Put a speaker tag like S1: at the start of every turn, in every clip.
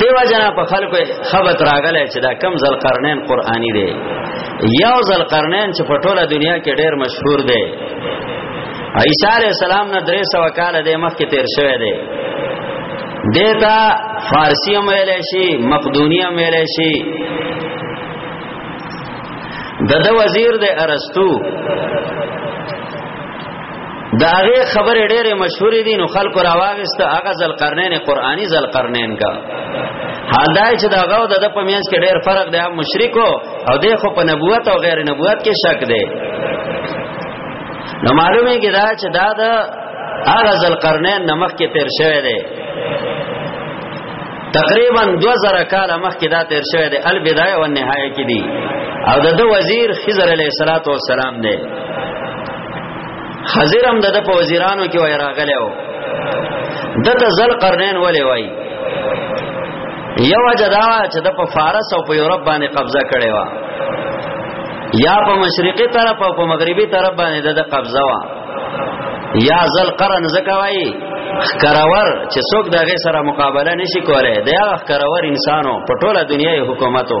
S1: دیو جنا په خلکو خبرت راغله چې دا کم زل قرنین قرآنی دی یو زل قرنین چې په ټوله دنیا کې ډیر مشهور دی عیسی علیہ السلام نه درې سو کال د مخ کې تیر شوی دی دیتا فارسی هم ویل شي مقدونی هم ویل شي د د وزیر د ارستو دا هغه خبرې ډېرې مشهورې دي نو خلکو راواغست هغه ځل قرنین قرآنی ځل قرنین کا حال دا چې دا غو د په میانس کې ډېر فرق دی هم مشرکو او د خو په نبوت او غیر نبوت کې شک دی نو معلومه کې دا چې دا د هغه ځل قرنین نمخ کې تیر شوی دی تقریبا 2000 کال مخکې دا تیر شوی دی البدایه او النهایه کې دی او د وزیر خضر علیه السلام دی خضر هم د په وزیرانو کې وای راغلی و دته ذل قرنین ولې وای یو جدا چې د په فارس او په یورپ باندې قبضه کړې و یا په مشرقي طرف او په مغربي طرف باندې د قبضه و یا ذل قرن زکوای خکرور چې څوک دغه سره مقابله نشي کولای دا خکرور انسانو په ټوله دنیا حکومتو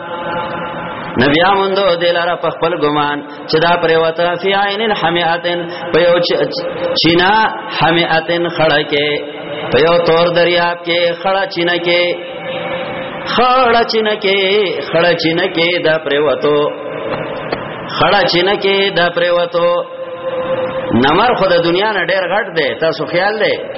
S1: نبی اموندو دلاره په خپل ګمان چې دا پریوته فی عین الحمیاتن په یو چینا حمیاتن خړه کې په یو تور دریاب کې خړه چینا کې خړه چینا کې خړه چینا کې دا پریوتو خړه چینا کې دا پریوتو نمر خو د دنیا نه ډیر غټ دی تاسو خیال دی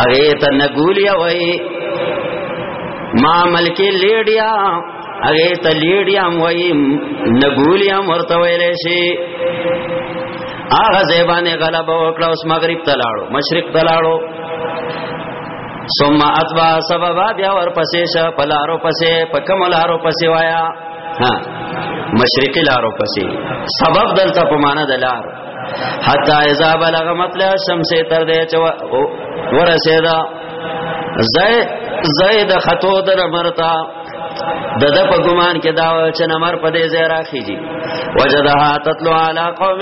S1: هغه ته نګولیا وای ما ملکی لیډیا هغه ته لیډیا وای نګولیا مرته ویلې شي هغه زیبانه غلبه وکړه اوس مغرب ته لاړو مشرق ته لاړو ثم اتبع سببا بیا ور پسې شه پلارو پسې پکم لارو پسې وایا ها مشرقي لارو پسې سبب دلته په معنا د لار حتا اذا بلغ مطلع الشمس تر دې چې ورسېدا زای زای د خطو د مرتا د د په ګمان کې دا چې نمر په دې ځای راخیږي وجدها تطلع على قوم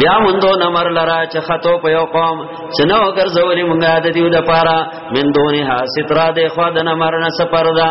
S1: بیا مندو نمر لرا چې خطو په یو قوم چې نو ګرځولې مونږه د دې د پاره من دونه ها سترا د خو د نمر نه سپردا